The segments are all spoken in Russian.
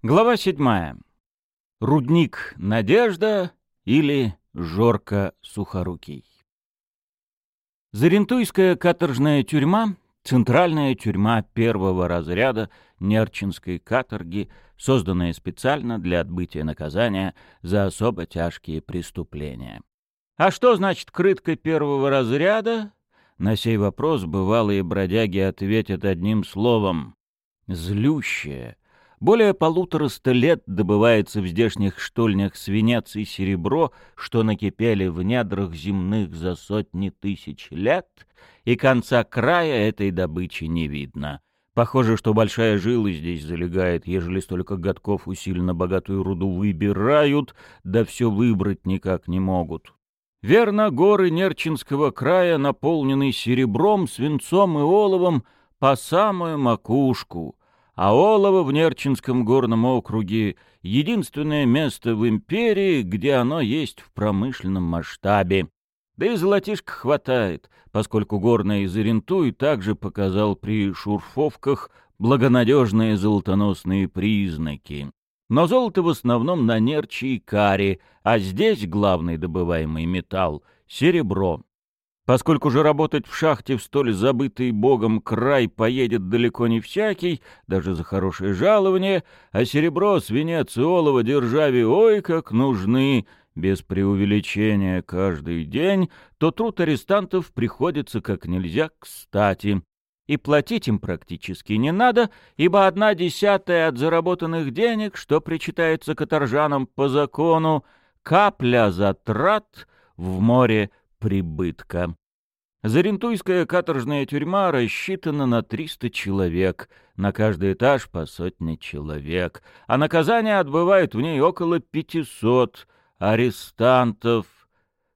Глава седьмая. Рудник Надежда или Жорка Сухорукий. Зарентуйская каторжная тюрьма — центральная тюрьма первого разряда Нерчинской каторги, созданная специально для отбытия наказания за особо тяжкие преступления. А что значит крытка первого разряда? На сей вопрос бывалые бродяги ответят одним словом — «злющая». Более полутораста лет добывается в здешних штольнях свинец и серебро, что накипели в недрах земных за сотни тысяч лет, и конца края этой добычи не видно. Похоже, что большая жила здесь залегает, ежели столько годков усиленно богатую руду выбирают, да все выбрать никак не могут. Верно, горы Нерчинского края наполнены серебром, свинцом и оловом по самую макушку — а Олово в Нерчинском горном округе — единственное место в империи, где оно есть в промышленном масштабе. Да и золотишка хватает, поскольку горная Изарентуй также показал при шурфовках благонадежные золотоносные признаки. Но золото в основном на нерчи и каре, а здесь главный добываемый металл — серебро. Поскольку же работать в шахте в столь забытый богом край поедет далеко не всякий, даже за хорошее жалование, а серебро, свинец и олово державе ой как нужны, без преувеличения каждый день, то труд арестантов приходится как нельзя кстати. И платить им практически не надо, ибо одна десятая от заработанных денег, что причитается каторжанам по закону, капля затрат в море прибытка. Зарентуйская каторжная тюрьма рассчитана на 300 человек, на каждый этаж по сотне человек, а наказание отбывают в ней около 500 арестантов.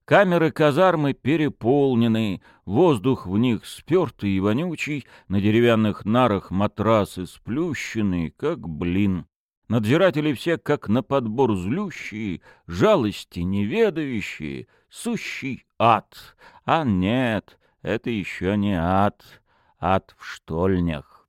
Камеры казармы переполнены, воздух в них спертый и вонючий, на деревянных нарах матрасы сплющенные, как блин. Надзиратели все как на подбор злющие, жалости неведающие — сущий ад. А нет, это еще не ад, ад в штольнях.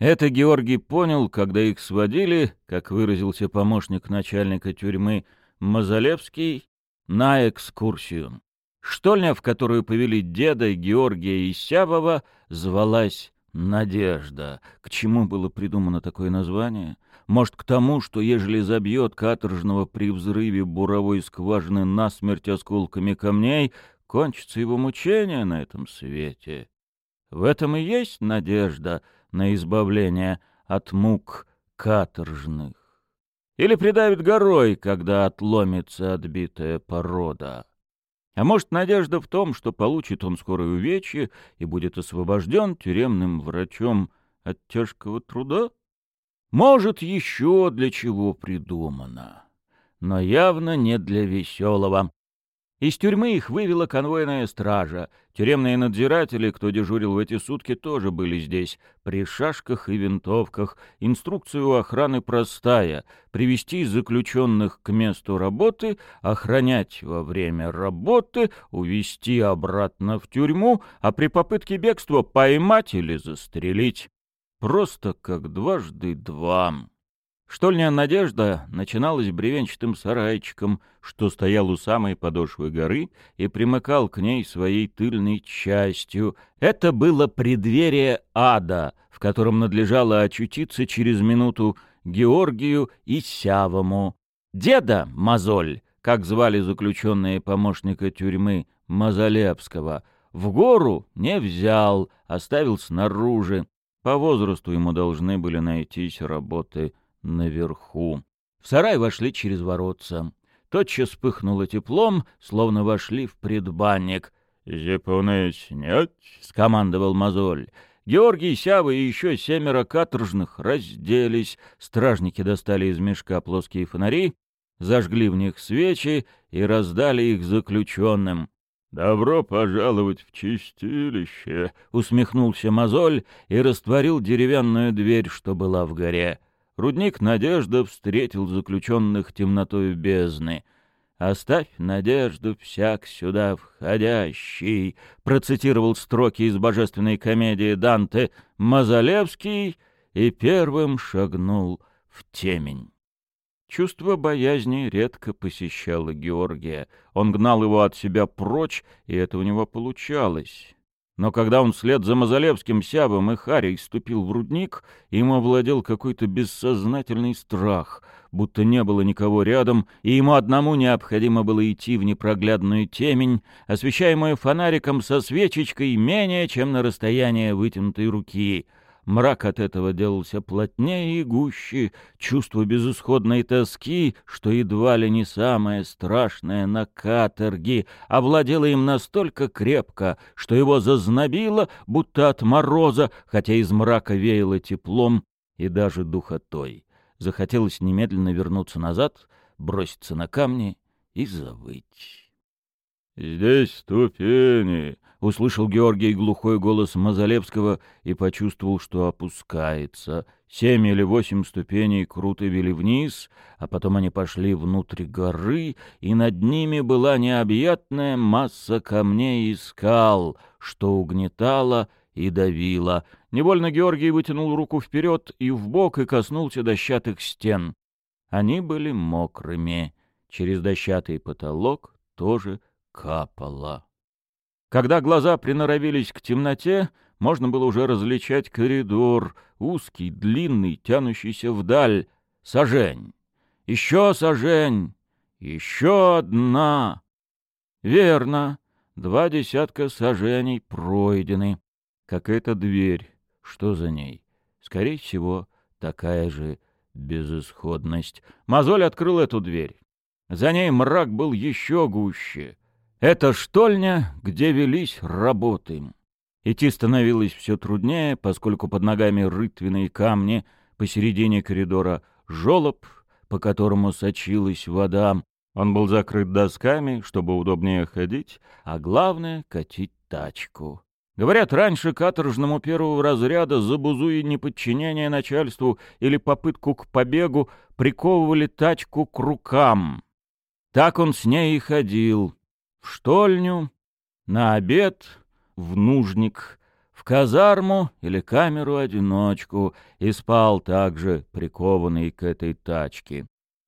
Это Георгий понял, когда их сводили, как выразился помощник начальника тюрьмы Мазалевский, на экскурсию. Штольня, в которую повели деда Георгия Исябова, звалась «Надежда». К чему было придумано такое название? Может, к тому, что ежели забьет каторжного при взрыве буровой скважины насмерть осколками камней, кончится его мучение на этом свете. В этом и есть надежда на избавление от мук каторжных. Или придавит горой, когда отломится отбитая порода. А может, надежда в том, что получит он скорое увечье и будет освобожден тюремным врачом от тяжкого труда? Может, еще для чего придумано, но явно не для веселого. Из тюрьмы их вывела конвойная стража. Тюремные надзиратели, кто дежурил в эти сутки, тоже были здесь, при шашках и винтовках. Инструкция у охраны простая — привести заключенных к месту работы, охранять во время работы, увести обратно в тюрьму, а при попытке бегства поймать или застрелить. Просто как дважды два. Штольня «Надежда» начиналась бревенчатым сарайчиком, что стоял у самой подошвы горы и примыкал к ней своей тыльной частью. Это было преддверие ада, в котором надлежало очутиться через минуту Георгию и Сявому. Деда Мозоль, как звали заключенные помощника тюрьмы Мазалепского, в гору не взял, оставил снаружи. По возрасту ему должны были найтись работы наверху. В сарай вошли через воротца. Тотчас вспыхнуло теплом, словно вошли в предбанник. «Зипуны снять!» — скомандовал мозоль. Георгий, Сява и еще семеро каторжных разделись. Стражники достали из мешка плоские фонари, зажгли в них свечи и раздали их заключенным. «Добро пожаловать в чистилище!» — усмехнулся мозоль и растворил деревянную дверь, что была в горе. Рудник Надежда встретил заключенных темнотой бездны. «Оставь надежду всяк сюда входящий», — процитировал строки из божественной комедии Данте Мазалевский и первым шагнул в темень. Чувство боязни редко посещало Георгия. Он гнал его от себя прочь, и это у него получалось. Но когда он вслед за Мазалевским, Сябом и Харей ступил в рудник, ему овладел какой-то бессознательный страх, будто не было никого рядом, и ему одному необходимо было идти в непроглядную темень, освещаемую фонариком со свечечкой менее, чем на расстояние вытянутой руки — Мрак от этого делался плотнее и гуще, чувство безысходной тоски, что едва ли не самое страшное на каторге, овладело им настолько крепко, что его зазнобило, будто от мороза, хотя из мрака веяло теплом и даже духотой. Захотелось немедленно вернуться назад, броситься на камни и завыть. «Здесь ступени!» Услышал Георгий глухой голос Мазалевского и почувствовал, что опускается. Семь или восемь ступеней круто вели вниз, а потом они пошли внутрь горы, и над ними была необъятная масса камней и скал, что угнетало и давило. Невольно Георгий вытянул руку вперед и вбок и коснулся дощатых стен. Они были мокрыми. Через дощатый потолок тоже капало. Когда глаза приноровились к темноте, можно было уже различать коридор, узкий, длинный, тянущийся вдаль. Сажень. Еще сажень. Еще одна. Верно. Два десятка сажений пройдены. Какая-то дверь. Что за ней? Скорее всего, такая же безысходность. Мозоль открыл эту дверь. За ней мрак был еще гуще. Это штольня, где велись работы. Идти становилось все труднее, поскольку под ногами рытвенные камни, посередине коридора жолоб, по которому сочилась вода. Он был закрыт досками, чтобы удобнее ходить, а главное — катить тачку. Говорят, раньше каторжному первого разряда за бузу и неподчинение начальству или попытку к побегу приковывали тачку к рукам. Так он с ней и ходил, в штольню, на обед, в нужник, в казарму или камеру-одиночку и спал также прикованный к этой тачке.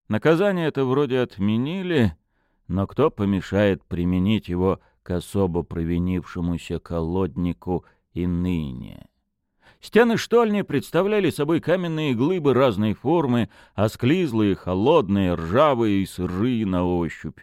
Наказание это вроде отменили, но кто помешает применить его к особо провинившемуся колоднику и ныне? Стены штольни представляли собой каменные глыбы разной формы, осклизлые, холодные, ржавые и сырые на ощупь.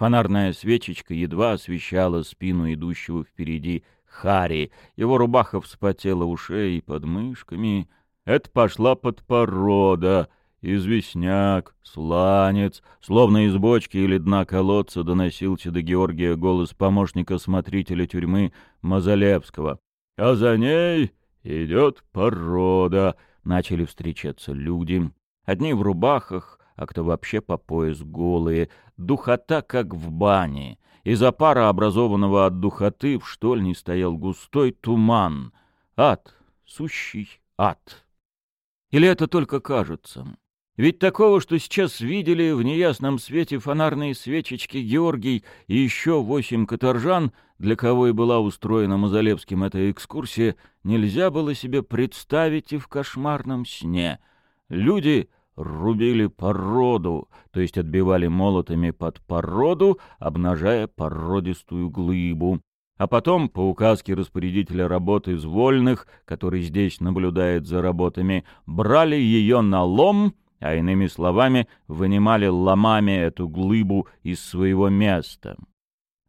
Фонарная свечечка едва освещала спину идущего впереди Хари. Его рубаха вспотела у шеи под мышками. Это пошла подпорода. Известняк, сланец, словно из бочки или дна колодца доносился до Георгия голос помощника смотрителя тюрьмы Мазалевского. А за ней идет порода. Начали встречаться люди. Одни в рубахах, а кто вообще по пояс голые, духота как в бане. Из-за пара образованного от духоты в штольне стоял густой туман. Ад, сущий ад. Или это только кажется? Ведь такого, что сейчас видели в неясном свете фонарные свечечки Георгий и еще восемь каторжан, для кого и была устроена Мазалевским эта экскурсия, нельзя было себе представить и в кошмарном сне. Люди рубили породу, то есть отбивали молотами под породу, обнажая породистую глыбу. А потом, по указке распорядителя работы из вольных, который здесь наблюдает за работами, брали ее на лом, а иными словами, вынимали ломами эту глыбу из своего места.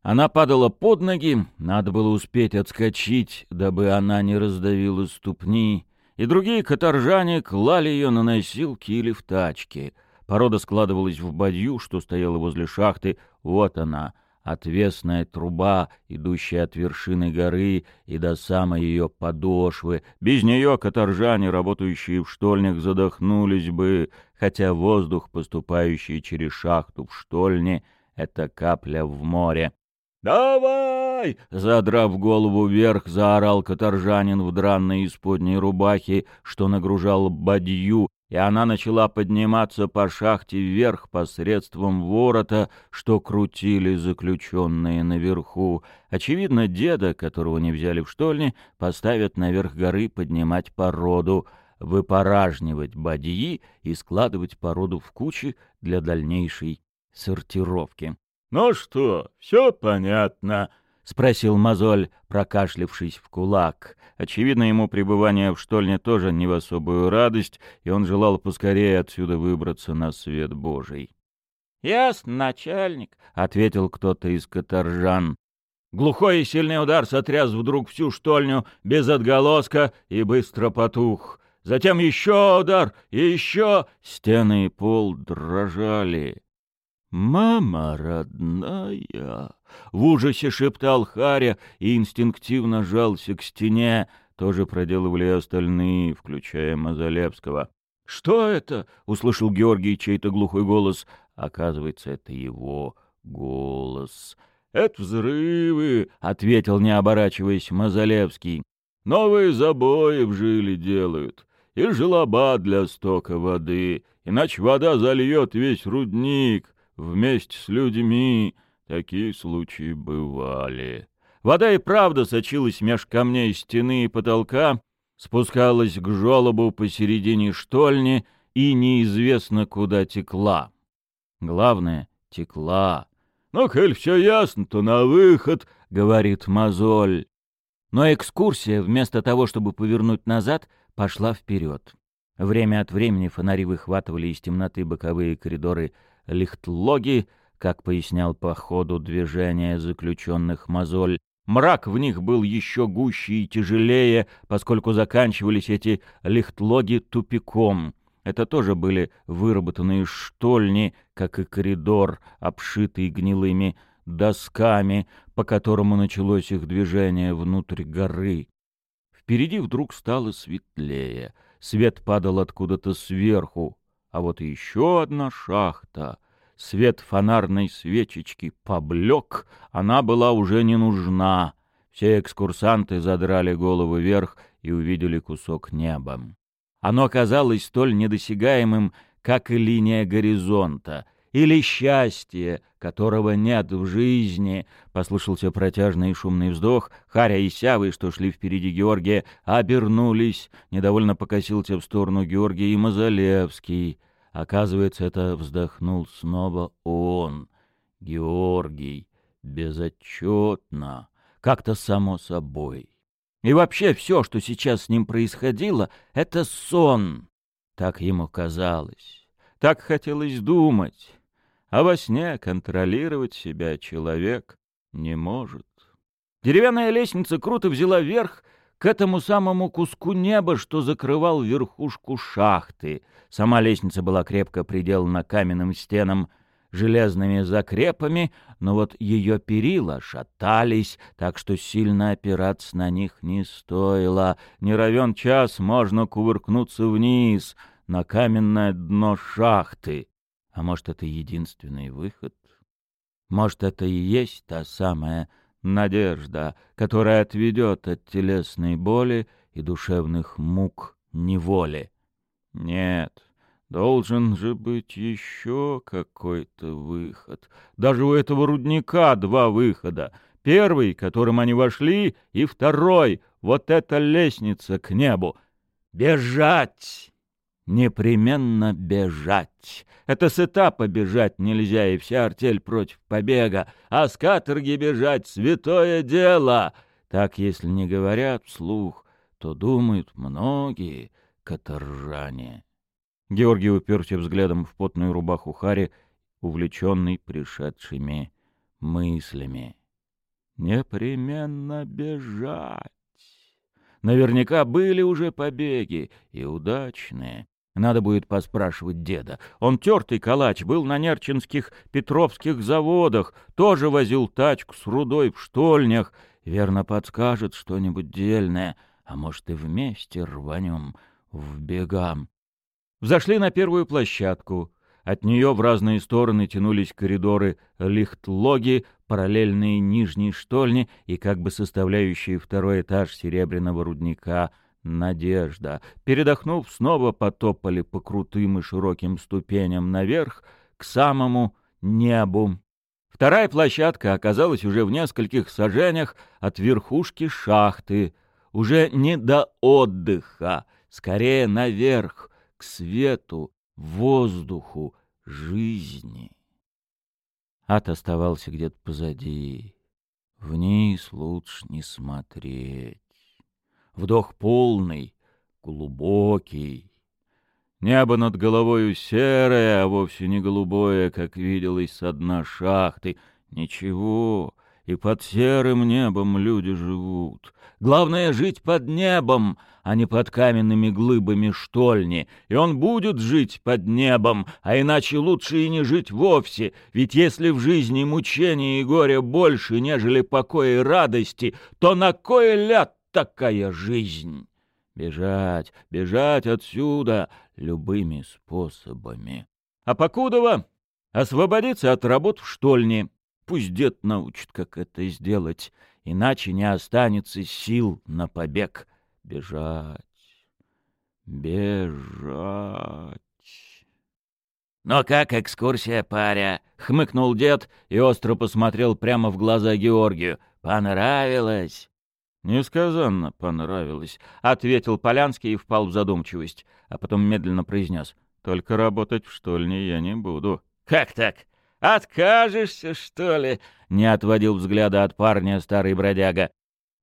Она падала под ноги, надо было успеть отскочить, дабы она не раздавила ступни, и другие каторжане клали ее на носилки или в тачки. Порода складывалась в бадью, что стояла возле шахты. Вот она, отвесная труба, идущая от вершины горы и до самой ее подошвы. Без нее каторжане, работающие в штольнях, задохнулись бы, хотя воздух, поступающий через шахту в штольне, — это капля в море. «Давай!» — задрав голову вверх, заорал каторжанин в дранной исподней рубахе, что нагружал бадью, и она начала подниматься по шахте вверх посредством ворота, что крутили заключенные наверху. Очевидно, деда, которого не взяли в штольне, поставят наверх горы поднимать породу. выпоражнивать бадьи и складывать породу в кучи для дальнейшей сортировки. — Ну что, все понятно? — спросил Мозоль, прокашлившись в кулак. Очевидно, ему пребывание в штольне тоже не в особую радость, и он желал поскорее отсюда выбраться на свет Божий. — Ясно, начальник, — ответил кто-то из каторжан. Глухой и сильный удар сотряс вдруг всю штольню без отголоска и быстро потух. Затем еще удар, еще стены и пол дрожали. «Мама родная!» — в ужасе шептал Харя и инстинктивно жался к стене. Тоже проделывали остальные, включая Мазалевского. «Что это?» — услышал Георгий чей-то глухой голос. Оказывается, это его голос. «Это взрывы!» — ответил, не оборачиваясь, Мазалевский. «Новые забои в жиле делают и желоба для стока воды, иначе вода зальет весь рудник вместе с людьми. Такие случаи бывали. Вода и правда сочилась меж камней стены и потолка, спускалась к желобу посередине штольни и неизвестно куда текла. Главное — текла. «Ну, коль все ясно, то на выход», — говорит Мозоль. Но экскурсия, вместо того, чтобы повернуть назад, пошла вперед. Время от времени фонари выхватывали из темноты боковые коридоры лихтлоги, как пояснял по ходу движения заключенных мозоль. Мрак в них был еще гуще и тяжелее, поскольку заканчивались эти лихтлоги тупиком. Это тоже были выработанные штольни, как и коридор, обшитый гнилыми досками, по которому началось их движение внутрь горы. Впереди вдруг стало светлее. Свет падал откуда-то сверху. А вот еще одна шахта. Свет фонарной свечечки поблек, она была уже не нужна. Все экскурсанты задрали голову вверх и увидели кусок неба. Оно казалось столь недосягаемым, как и линия горизонта — или счастье, которого нет в жизни. Послышался протяжный и шумный вздох. Харя и Сявы, что шли впереди Георгия, обернулись. Недовольно покосился в сторону Георгия и Мазалевский. Оказывается, это вздохнул снова он, Георгий, безотчетно, как-то само собой. И вообще все, что сейчас с ним происходило, — это сон. Так ему казалось. Так хотелось думать а во сне контролировать себя человек не может. Деревянная лестница круто взяла вверх к этому самому куску неба, что закрывал верхушку шахты. Сама лестница была крепко приделана каменным стенам железными закрепами, но вот ее перила шатались, так что сильно опираться на них не стоило. Не равен час можно кувыркнуться вниз на каменное дно шахты. А может, это единственный выход? Может, это и есть та самая надежда, которая отведет от телесной боли и душевных мук неволи? Нет, должен же быть еще какой-то выход. Даже у этого рудника два выхода. Первый, которым они вошли, и второй — вот эта лестница к небу. Бежать! Непременно бежать. Это с этапа бежать нельзя, и вся артель против побега. А с каторги бежать — святое дело. Так, если не говорят вслух, то думают многие каторжане. Георгий уперся взглядом в потную рубаху Хари, увлеченный пришедшими мыслями. Непременно бежать. Наверняка были уже побеги, и удачные. Надо будет поспрашивать деда. Он тертый калач, был на нерчинских Петровских заводах, тоже возил тачку с рудой в штольнях. Верно подскажет что-нибудь дельное, а может и вместе рванем в бегам. Взошли на первую площадку. От нее в разные стороны тянулись коридоры лихтлоги, параллельные нижней штольни и как бы составляющие второй этаж серебряного рудника — Надежда. Передохнув, снова потопали по крутым и широким ступеням наверх, к самому небу. Вторая площадка оказалась уже в нескольких сажениях от верхушки шахты, уже не до отдыха. скорее наверх, к свету, воздуху, жизни. Ад оставался где-то позади. Вниз лучше не смотреть. Вдох полный, глубокий. Небо над головою серое, а вовсе не голубое, как виделось со дна шахты. Ничего, и под серым небом люди живут. Главное — жить под небом, а не под каменными глыбами штольни. И он будет жить под небом, а иначе лучше и не жить вовсе. Ведь если в жизни мучения и горя больше, нежели покоя и радости, то на кой ляд такая жизнь? Бежать, бежать отсюда любыми способами. А покудова освободиться от работ в штольне. Пусть дед научит, как это сделать, иначе не останется сил на побег. Бежать, бежать. «Ну как экскурсия, паря?» — хмыкнул дед и остро посмотрел прямо в глаза Георгию. «Понравилось?» «Несказанно понравилось», — ответил Полянский и впал в задумчивость, а потом медленно произнес. «Только работать в штольне я не буду». «Как так? Откажешься, что ли?» — не отводил взгляда от парня старый бродяга.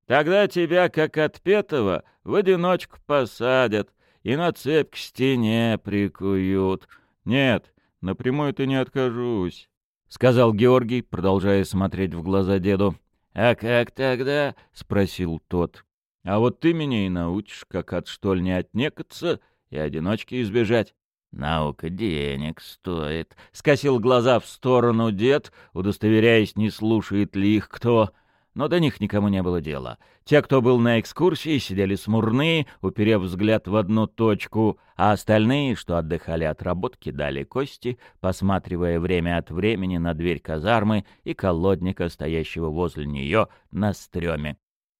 «Тогда тебя, как отпетого, в одиночку посадят и на цепь к стене прикуют». «Нет, напрямую ты не откажусь», — сказал Георгий, продолжая смотреть в глаза деду. «А как тогда?» — спросил тот. «А вот ты меня и научишь, как от штольни отнекаться и одиночки избежать». «Наука денег стоит», — скосил глаза в сторону дед, удостоверяясь, не слушает ли их кто. Но до них никому не было дела. Те, кто был на экскурсии, сидели смурные, уперев взгляд в одну точку, а остальные, что отдыхали от работ, кидали кости, посматривая время от времени на дверь казармы и колодника, стоящего возле нее на стреме.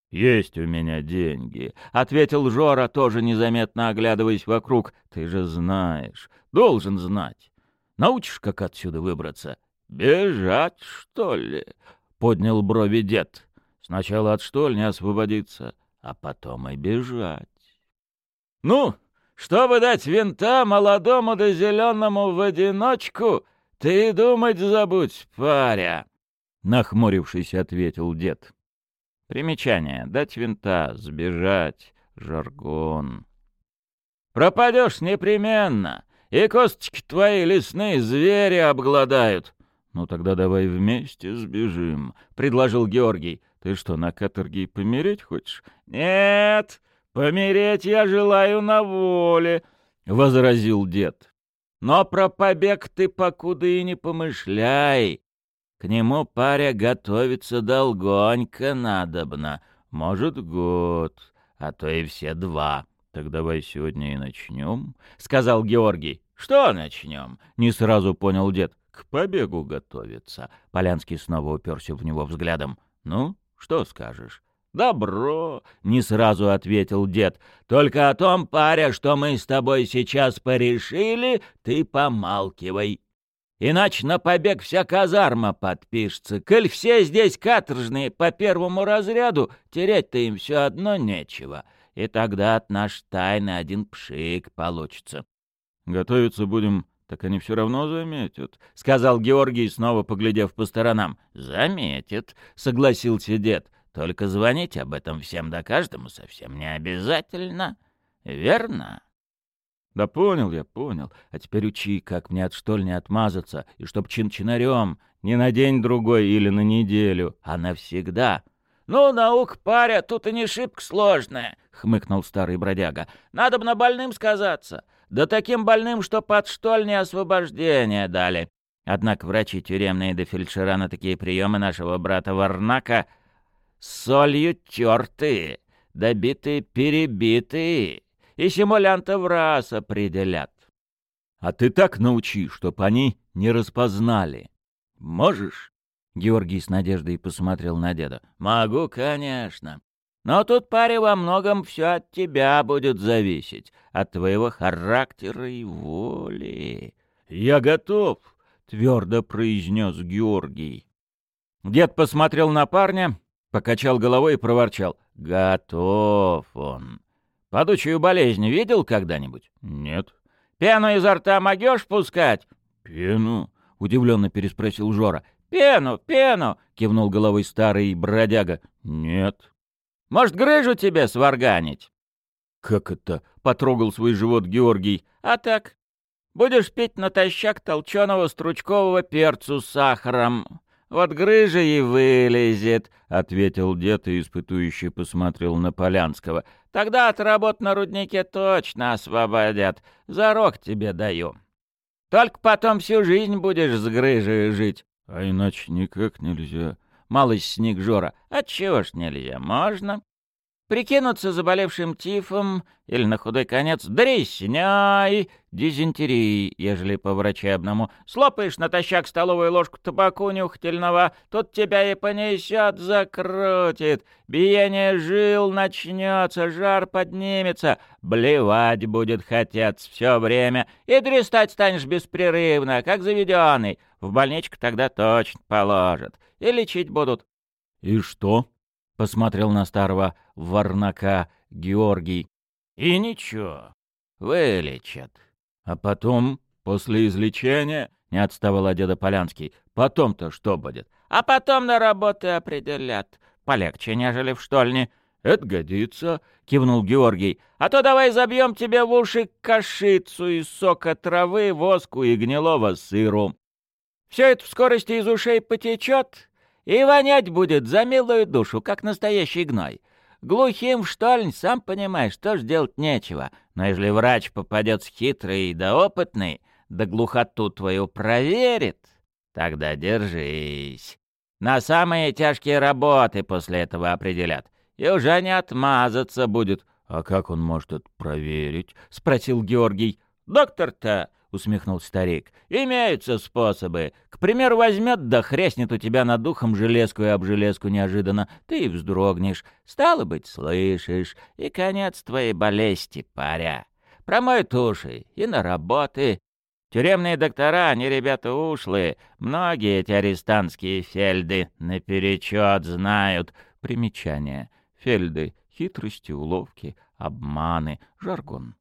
«Есть у меня деньги», — ответил Жора, тоже незаметно оглядываясь вокруг. «Ты же знаешь, должен знать. Научишь, как отсюда выбраться?» «Бежать, что ли?» — поднял брови дед. «Сначала от штольни освободиться, а потом и бежать». «Ну, чтобы дать винта молодому да зеленому в одиночку, ты думать забудь, паря!» Нахмурившись, ответил дед. Примечание. Дать винта, сбежать, жаргон. Пропадешь непременно, и косточки твои лесные звери обгладают. Ну тогда давай вместе сбежим, — предложил Георгий. Ты что, на каторге помереть хочешь? Нет, помереть я желаю на воле, — возразил дед. Но про побег ты покуда и не помышляй. К нему паря готовиться долгонько надобно. Может, год, а то и все два. Так давай сегодня и начнем, — сказал Георгий. Что начнем? — не сразу понял дед. К побегу готовиться. Полянский снова уперся в него взглядом. Ну, что скажешь? «Добро!» — не сразу ответил дед. «Только о том, паря, что мы с тобой сейчас порешили, ты помалкивай. Иначе на побег вся казарма подпишется. Коль все здесь каторжные по первому разряду, терять-то им все одно нечего. И тогда от наш тайны один пшик получится. Готовиться будем, так они все равно заметят, — сказал Георгий, снова поглядев по сторонам. — Заметят, — согласился дед. — Только звонить об этом всем да каждому совсем не обязательно. Верно? — да понял я, понял. А теперь учи, как мне от штольни отмазаться, и чтоб чин-чинарем, не на день-другой или на неделю, а навсегда. «Ну, наука, паря, тут и не шибко сложная», — хмыкнул старый бродяга. «Надо бы на больным сказаться. Да таким больным, что под штольни освобождение дали. Однако врачи тюремные до фельдшера на такие приемы нашего брата Варнака солью тертые, добитые перебитые и симулянта в раз определят. А ты так научи, чтоб они не распознали. Можешь? Георгий с надеждой посмотрел на деда. Могу, конечно. Но тут, паре, во многом все от тебя будет зависеть, от твоего характера и воли. Я готов, твердо произнес Георгий. Дед посмотрел на парня, покачал головой и проворчал. Готов он. Падучую болезнь видел когда-нибудь? Нет. Пену изо рта могешь пускать? Пену? Удивленно переспросил Жора. Пену, пену! Кивнул головой старый бродяга. Нет. Может, грыжу тебе сварганить? Как это? Потрогал свой живот Георгий. А так, будешь пить натощак толченого стручкового перцу с сахаром. Вот грыжа и вылезет, — ответил дед и испытующий посмотрел на Полянского. — Тогда от работ на руднике точно освободят. Зарок тебе даю. Только потом всю жизнь будешь с грыжей жить. — А иначе никак нельзя. Малость сник Жора. — Отчего ж нельзя? Можно. Прикинуться заболевшим тифом или, на худой конец, дресней, дизентерией, ежели по врачебному. Слопаешь натощак столовую ложку табаку нюхательного, тут тебя и понесет, закрутит. Биение жил начнется, жар поднимется, блевать будет хотеться все время, и дрестать станешь беспрерывно, как заведенный. В больничку тогда точно положат. И лечить будут. — И что? Посмотрел на старого варнака Георгий. И ничего, вылечат. А потом, после излечения, не отставал от деда Полянский, потом-то что будет? А потом на работы определят. Полегче, нежели в штольне. Это годится, кивнул Георгий. А то давай забьем тебе в уши кашицу из сока травы, воску и гнилого сыру. Все это в скорости из ушей потечет, и вонять будет за милую душу, как настоящий гной. Глухим в штольнь, сам понимаешь, тоже делать нечего. Но если врач попадется хитрый да опытный, да глухоту твою проверит, тогда держись. На самые тяжкие работы после этого определят. И уже не отмазаться будет. — А как он может это проверить? — спросил Георгий. — Доктор-то — усмехнулся старик. «Имеются способы. К примеру, возьмет да хрестнет у тебя над духом железку и об железку неожиданно. Ты и вздрогнешь. Стало быть, слышишь. И конец твоей болезни, паря. Промоют уши и на работы. Тюремные доктора, они ребята ушлые. Многие эти арестантские фельды наперечет знают. Примечание. Фельды — хитрости, уловки, обманы, жаргон.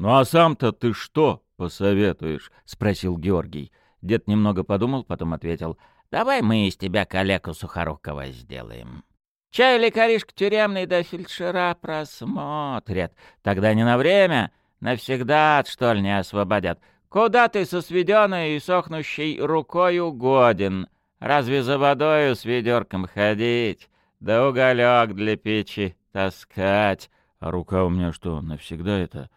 «Ну а сам-то ты что?» посоветуешь?» — спросил Георгий. Дед немного подумал, потом ответил. «Давай мы из тебя калеку Сухорукова сделаем. Чай лекаришка тюремный да фельдшера просмотрят. Тогда не на время, навсегда, что ли, не освободят. Куда ты со сведенной и сохнущей рукой угоден? Разве за водою с ведерком ходить? Да уголек для печи таскать. А рука у меня что, навсегда это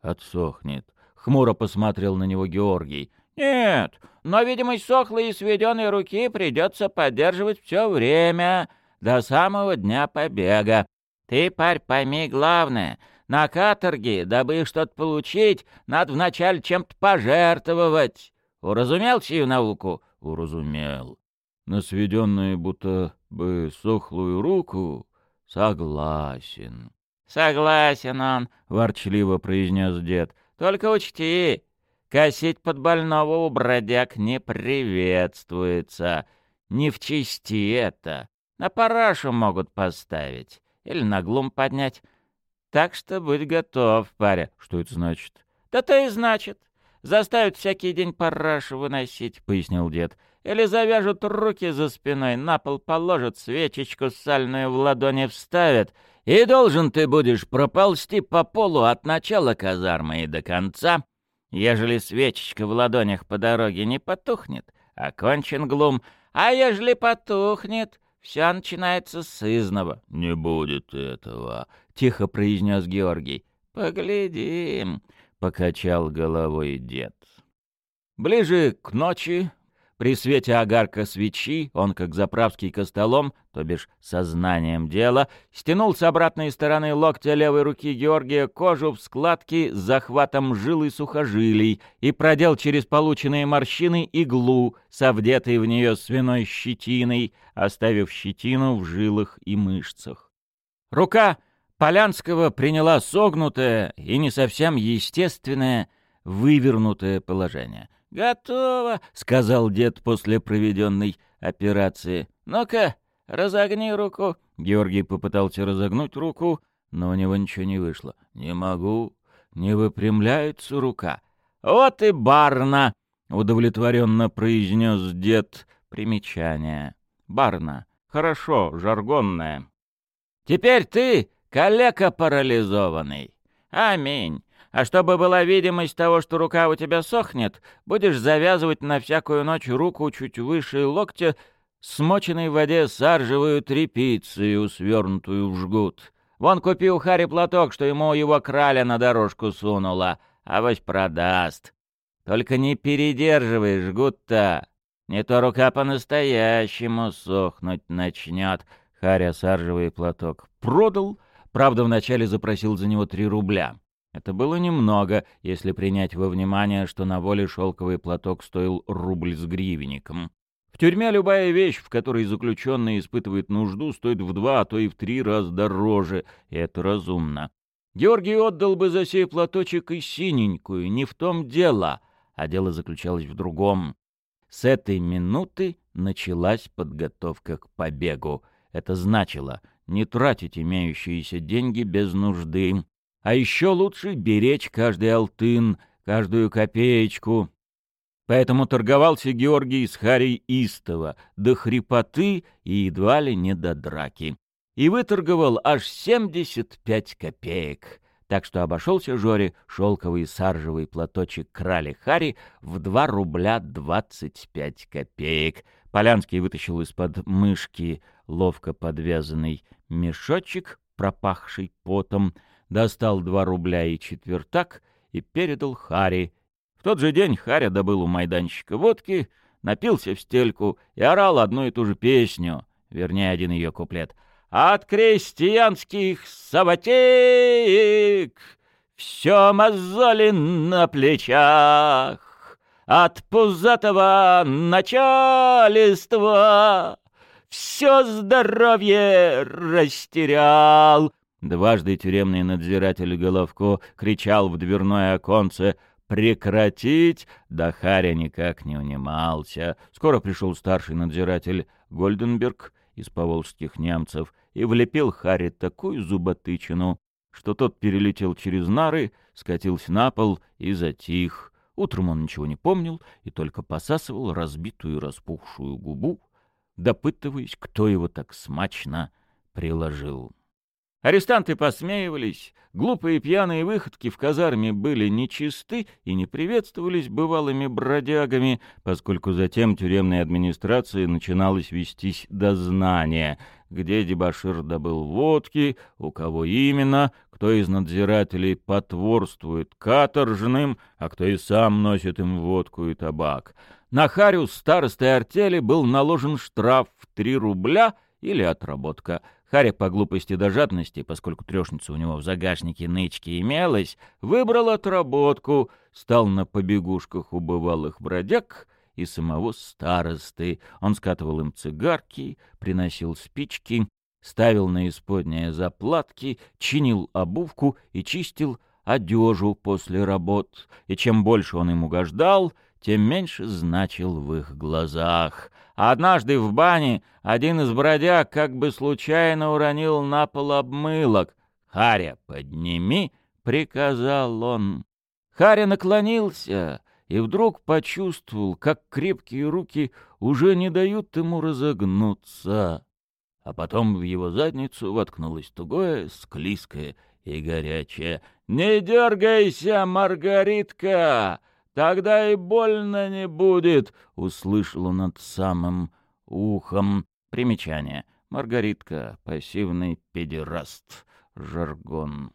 отсохнет?» — хмуро посмотрел на него Георгий. «Нет, но видимость сохлой и сведенной руки придется поддерживать все время, до самого дня побега. Ты, парь, пойми главное. На каторге, дабы что-то получить, надо вначале чем-то пожертвовать. Уразумел чью науку?» «Уразумел. На сведенную будто бы сохлую руку согласен». «Согласен он», — ворчливо произнес дед. Только учти, косить под больного у бродяг не приветствуется. Не в чести это. На парашу могут поставить. Или на глум поднять. Так что будь готов, паря. Что это значит? Да то и значит. Заставят всякий день парашу выносить, — пояснил дед. Или завяжут руки за спиной, на пол положат, свечечку сальную в ладони вставят — и должен ты будешь проползти по полу от начала казармы и до конца, ежели свечечка в ладонях по дороге не потухнет, окончен глум, а ежели потухнет, все начинается с изного. — Не будет этого, — тихо произнес Георгий. — Поглядим, — покачал головой дед. Ближе к ночи при свете огарка свечи он, как заправский костолом, то бишь сознанием дела, стянул с обратной стороны локтя левой руки Георгия кожу в складки с захватом жил и сухожилий и продел через полученные морщины иглу со вдетой в нее свиной щетиной, оставив щетину в жилах и мышцах. Рука Полянского приняла согнутое и не совсем естественное вывернутое положение — «Готово», — сказал дед после проведенной операции. «Ну-ка, разогни руку». Георгий попытался разогнуть руку, но у него ничего не вышло. «Не могу». Не выпрямляется рука. «Вот и барна!» — удовлетворенно произнес дед. Примечание. «Барна. Хорошо, жаргонное. Теперь ты калека парализованный. Аминь. А чтобы была видимость того, что рука у тебя сохнет, будешь завязывать на всякую ночь руку чуть выше локтя, смоченной в воде саржевую тряпицию, свернутую в жгут. Вон купи у Хари платок, что ему его краля на дорожку сунула, а вось продаст. Только не передерживай жгут-то, не то рука по-настоящему сохнуть начнет. Харя саржевый платок продал, правда, вначале запросил за него три рубля. Это было немного, если принять во внимание, что на воле шелковый платок стоил рубль с гривенником. В тюрьме любая вещь, в которой заключенный испытывает нужду, стоит в два, а то и в три раза дороже, и это разумно. Георгий отдал бы за сей платочек и синенькую, не в том дело, а дело заключалось в другом. С этой минуты началась подготовка к побегу. Это значило не тратить имеющиеся деньги без нужды, а еще лучше беречь каждый алтын, каждую копеечку. Поэтому торговался Георгий с Харей истово, до хрипоты и едва ли не до драки. И выторговал аж 75 копеек, так что обошелся Жоре шелковый саржевый платочек крали Хари в 2 рубля 25 копеек. Полянский вытащил из-под мышки ловко подвязанный мешочек, пропахший потом, достал два рубля и четвертак и передал Хари. В тот же день Харя добыл у майданчика водки, напился в стельку и орал одну и ту же песню, вернее, один ее куплет. «От крестьянских саботеек все мозоли на плечах, от пузатого начальства все здоровье растерял». Дважды тюремный надзиратель Головко кричал в дверное оконце «Прекратить!» Да Харя никак не унимался. Скоро пришел старший надзиратель Гольденберг из поволжских немцев и влепил Харри такую зуботычину, что тот перелетел через нары, скатился на пол и затих. Утром он ничего не помнил и только посасывал разбитую распухшую губу, допытываясь, кто его так смачно приложил. Арестанты посмеивались, глупые пьяные выходки в казарме были нечисты и не приветствовались бывалыми бродягами, поскольку затем тюремной администрации начиналось вестись дознание, где дебашир добыл водки, у кого именно, кто из надзирателей потворствует каторжным, а кто и сам носит им водку и табак. На Харю старосты артели был наложен штраф в три рубля или отработка — Харя по глупости до жадности, поскольку трешница у него в загашнике нычки имелась, выбрал отработку, стал на побегушках у бывалых бродяг и самого старосты. Он скатывал им цигарки, приносил спички, ставил на исподние заплатки, чинил обувку и чистил одежу после работ. И чем больше он им угождал, тем меньше значил в их глазах. Однажды в бане один из бродяг как бы случайно уронил на пол обмылок. «Харя, подними!» — приказал он. Харя наклонился и вдруг почувствовал, как крепкие руки уже не дают ему разогнуться. А потом в его задницу воткнулось тугое, склизкое и горячее. «Не дергайся, Маргаритка!» Тогда и больно не будет, — услышал он над самым ухом. Примечание. Маргаритка, пассивный педераст, жаргон.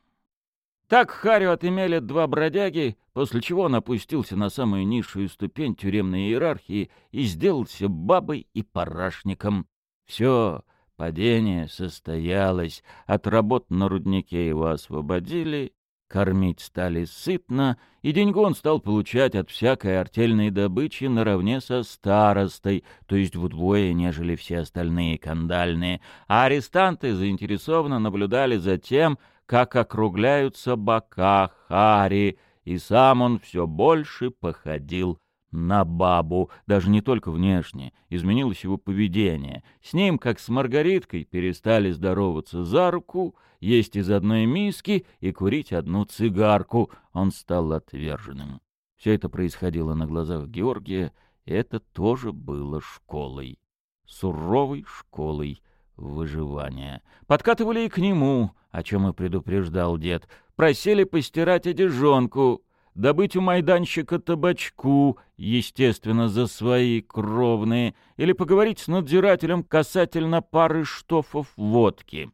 Так Харю отымели два бродяги, после чего он опустился на самую низшую ступень тюремной иерархии и сделался бабой и парашником. Все, падение состоялось, от работ на руднике его освободили, Кормить стали сытно, и деньгу он стал получать от всякой артельной добычи наравне со старостой, то есть вдвое, нежели все остальные кандальные, а арестанты заинтересованно наблюдали за тем, как округляются бока Хари, и сам он все больше походил на бабу, даже не только внешне, изменилось его поведение. С ним, как с Маргариткой, перестали здороваться за руку, есть из одной миски и курить одну цигарку. Он стал отверженным. Все это происходило на глазах Георгия, и это тоже было школой. Суровой школой выживания. Подкатывали и к нему, о чем и предупреждал дед. Просили постирать одежонку, добыть у майданщика табачку, естественно, за свои кровные, или поговорить с надзирателем касательно пары штофов водки.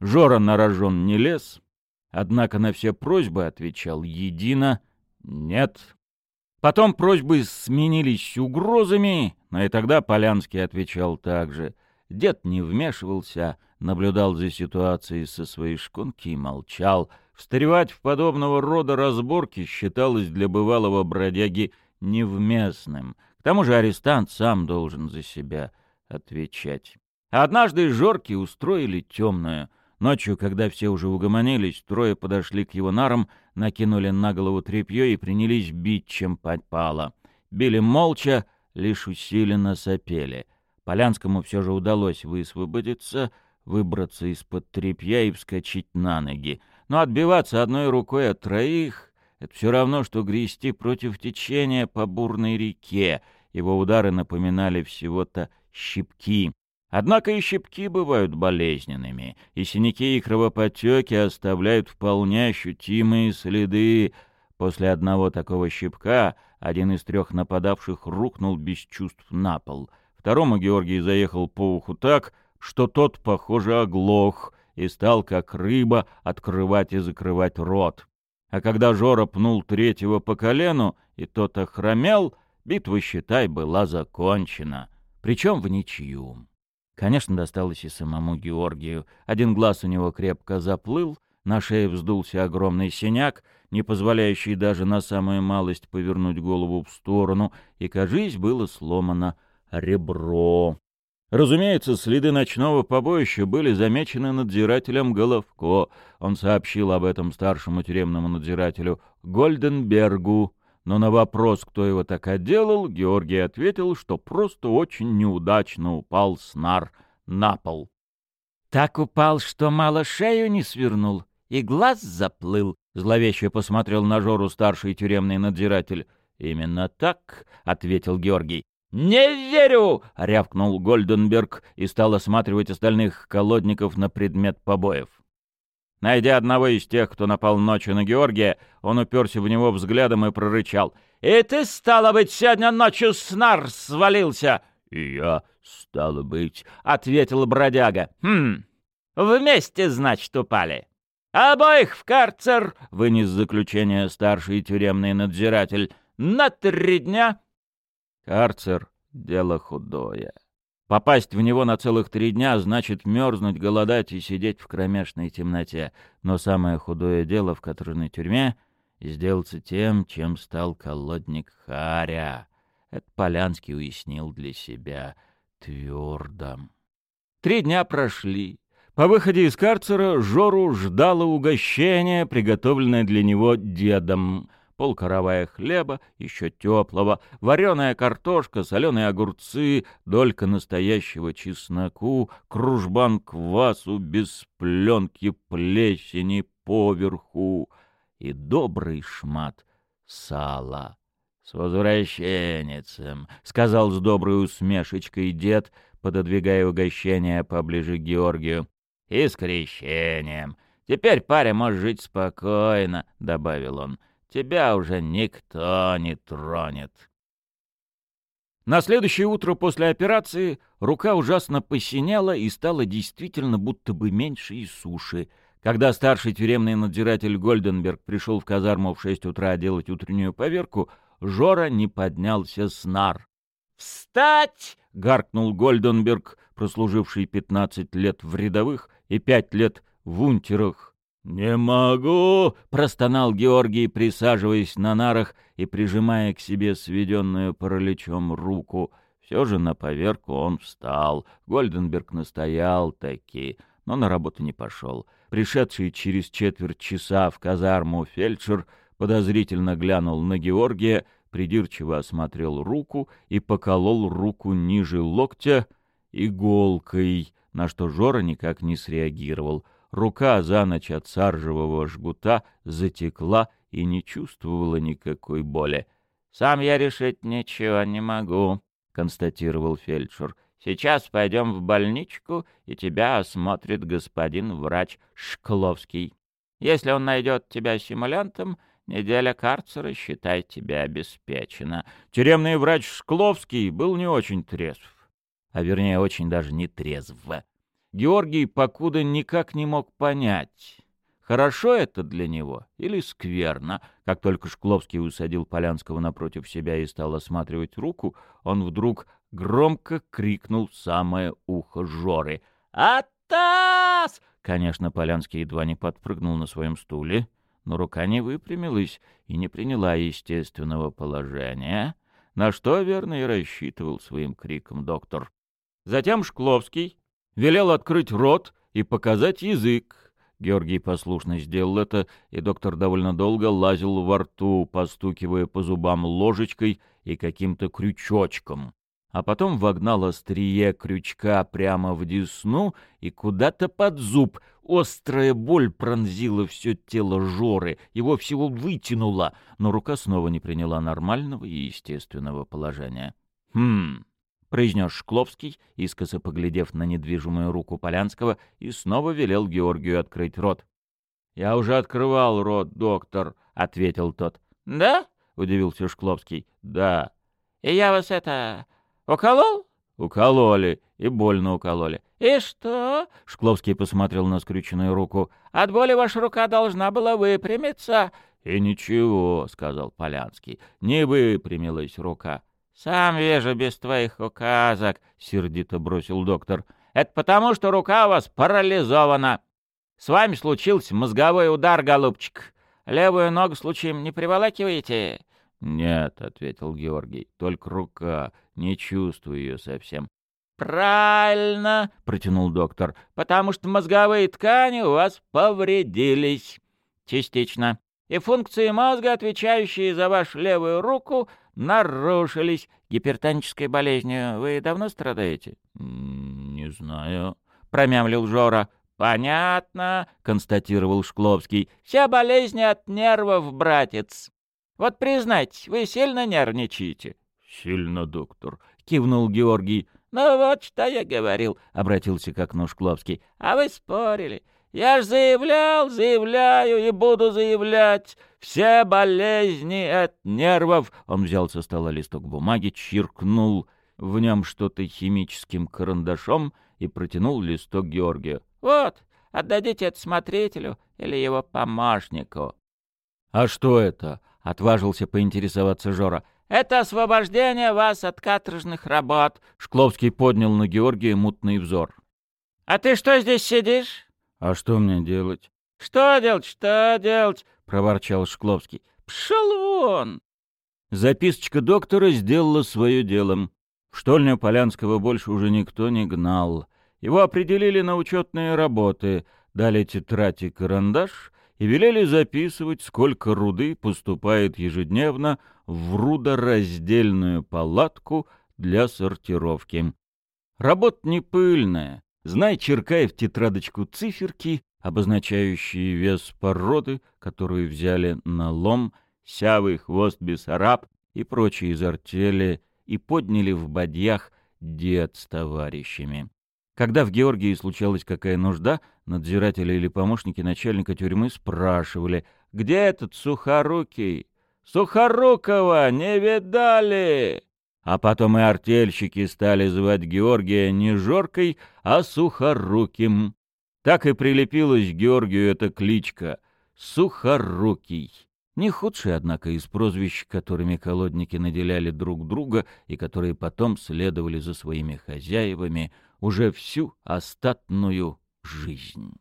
Жора на рожон не лез, однако на все просьбы отвечал едино «нет». Потом просьбы сменились угрозами, но и тогда Полянский отвечал так же. Дед не вмешивался, наблюдал за ситуацией со своей шконки и молчал — Встревать в подобного рода разборки считалось для бывалого бродяги невместным. К тому же арестант сам должен за себя отвечать. Однажды жорки устроили темную. Ночью, когда все уже угомонились, трое подошли к его нарам, накинули на голову тряпье и принялись бить, чем подпало. Били молча, лишь усиленно сопели. Полянскому все же удалось высвободиться, выбраться из-под тряпья и вскочить на ноги. Но отбиваться одной рукой от троих — это все равно, что грести против течения по бурной реке. Его удары напоминали всего-то щипки. Однако и щипки бывают болезненными, и синяки и кровоподтеки оставляют вполне ощутимые следы. После одного такого щипка один из трех нападавших рухнул без чувств на пол. Второму Георгий заехал по уху так, что тот, похоже, оглох — и стал, как рыба, открывать и закрывать рот. А когда Жора пнул третьего по колену, и тот охромел, битва, считай, была закончена. Причем в ничью. Конечно, досталось и самому Георгию. Один глаз у него крепко заплыл, на шее вздулся огромный синяк, не позволяющий даже на самую малость повернуть голову в сторону, и, кажись, было сломано ребро. Разумеется, следы ночного побоища были замечены надзирателем Головко. Он сообщил об этом старшему тюремному надзирателю Гольденбергу. Но на вопрос, кто его так отделал, Георгий ответил, что просто очень неудачно упал снар на пол. «Так упал, что мало шею не свернул, и глаз заплыл», — зловеще посмотрел на Жору старший тюремный надзиратель. «Именно так», — ответил Георгий. «Не верю!» — рявкнул Гольденберг и стал осматривать остальных колодников на предмет побоев. Найдя одного из тех, кто напал ночью на Георгия, он уперся в него взглядом и прорычал. «И ты, стало быть, сегодня ночью с нар свалился!» «И я, стало быть», — ответил бродяга. «Хм, вместе, значит, упали». «Обоих в карцер!» — вынес заключение старший тюремный надзиратель. «На три дня Карцер — дело худое. Попасть в него на целых три дня значит мерзнуть, голодать и сидеть в кромешной темноте. Но самое худое дело в каторжной тюрьме — сделаться тем, чем стал колодник Харя. Это Полянский уяснил для себя твердо. Три дня прошли. По выходе из карцера Жору ждало угощение, приготовленное для него дедом — полкоровая хлеба, еще теплого, вареная картошка, соленые огурцы, долька настоящего чесноку, кружбан квасу без пленки плесени поверху и добрый шмат сала. — С возвращенницем, — сказал с доброй усмешечкой дед, пододвигая угощение поближе к Георгию. — И с крещением. Теперь паря может жить спокойно, — добавил он. — тебя уже никто не тронет. На следующее утро после операции рука ужасно посинела и стала действительно будто бы меньше и суше. Когда старший тюремный надзиратель Гольденберг пришел в казарму в шесть утра делать утреннюю поверку, Жора не поднялся с нар. «Встать!» — гаркнул Гольденберг, прослуживший пятнадцать лет в рядовых и пять лет в унтерах. «Не могу!» — простонал Георгий, присаживаясь на нарах и прижимая к себе сведенную параличом руку. Все же на поверку он встал. Гольденберг настоял таки, но на работу не пошел. Пришедший через четверть часа в казарму фельдшер подозрительно глянул на Георгия, придирчиво осмотрел руку и поколол руку ниже локтя иголкой, на что Жора никак не среагировал. Рука за ночь от саржевого жгута затекла и не чувствовала никакой боли. «Сам я решить ничего не могу», — констатировал фельдшер. «Сейчас пойдем в больничку, и тебя осмотрит господин врач Шкловский. Если он найдет тебя симулянтом, неделя карцера, считай, тебя обеспечена». Тюремный врач Шкловский был не очень трезв а вернее очень даже не трезво. Георгий покуда никак не мог понять, хорошо это для него или скверно. Как только Шкловский усадил Полянского напротив себя и стал осматривать руку, он вдруг громко крикнул в самое ухо Жоры. «Атас!» Конечно, Полянский едва не подпрыгнул на своем стуле, но рука не выпрямилась и не приняла естественного положения, на что, верно, и рассчитывал своим криком доктор. Затем Шкловский велел открыть рот и показать язык. Георгий послушно сделал это, и доктор довольно долго лазил во рту, постукивая по зубам ложечкой и каким-то крючочком. А потом вогнал острие крючка прямо в десну и куда-то под зуб. Острая боль пронзила все тело Жоры, его всего вытянула, но рука снова не приняла нормального и естественного положения. «Хм...» произнес Шкловский, искоса поглядев на недвижимую руку Полянского, и снова велел Георгию открыть рот. «Я уже открывал рот, доктор», — ответил тот. «Да?» — удивился Шкловский. «Да». «И я вас это... уколол?» «Укололи. И больно укололи». «И что?» — Шкловский посмотрел на скрюченную руку. «От боли ваша рука должна была выпрямиться». «И ничего», — сказал Полянский. «Не выпрямилась рука». «Сам вижу без твоих указок», — сердито бросил доктор. «Это потому, что рука у вас парализована. С вами случился мозговой удар, голубчик. Левую ногу случаем не приволакиваете?» «Нет», — ответил Георгий, — «только рука. Не чувствую ее совсем». «Правильно», — протянул доктор, — «потому что мозговые ткани у вас повредились. Частично. И функции мозга, отвечающие за вашу левую руку, нарушились. Гипертонической болезнью вы давно страдаете? — Не знаю, — промямлил Жора. — Понятно, — констатировал Шкловский. — Вся болезнь от нервов, братец. Вот признайте, вы сильно нервничаете? — Сильно, доктор, — кивнул Георгий. — Ну вот что я говорил, — обратился к окну Шкловский. — А вы спорили. Я ж заявлял, заявляю и буду заявлять. Все болезни от нервов. Он взял со стола листок бумаги, чиркнул в нем что-то химическим карандашом и протянул листок Георгию. Вот, отдадите это смотрителю или его помощнику. А что это? Отважился поинтересоваться Жора. Это освобождение вас от каторжных работ. Шкловский поднял на Георгия мутный взор. А ты что здесь сидишь? «А что мне делать?» «Что делать, что делать?» — проворчал Шкловский. «Пшел вон!» Записочка доктора сделала свое дело. В штольню Полянского больше уже никто не гнал. Его определили на учетные работы, дали тетрадь и карандаш и велели записывать, сколько руды поступает ежедневно в рудораздельную палатку для сортировки. Работа не пыльная, Знай, черкай в тетрадочку циферки, обозначающие вес породы, которую взяли на лом, сявый хвост бессараб и прочие из артели, и подняли в бадьях дед с товарищами. Когда в Георгии случалась какая нужда, надзиратели или помощники начальника тюрьмы спрашивали, «Где этот Сухорукий? Сухорукова не видали?» А потом и артельщики стали звать Георгия не Жоркой, а Сухоруким. Так и прилепилась Георгию эта кличка — Сухорукий. Не худший, однако, из прозвищ, которыми колодники наделяли друг друга и которые потом следовали за своими хозяевами уже всю остатную жизнь.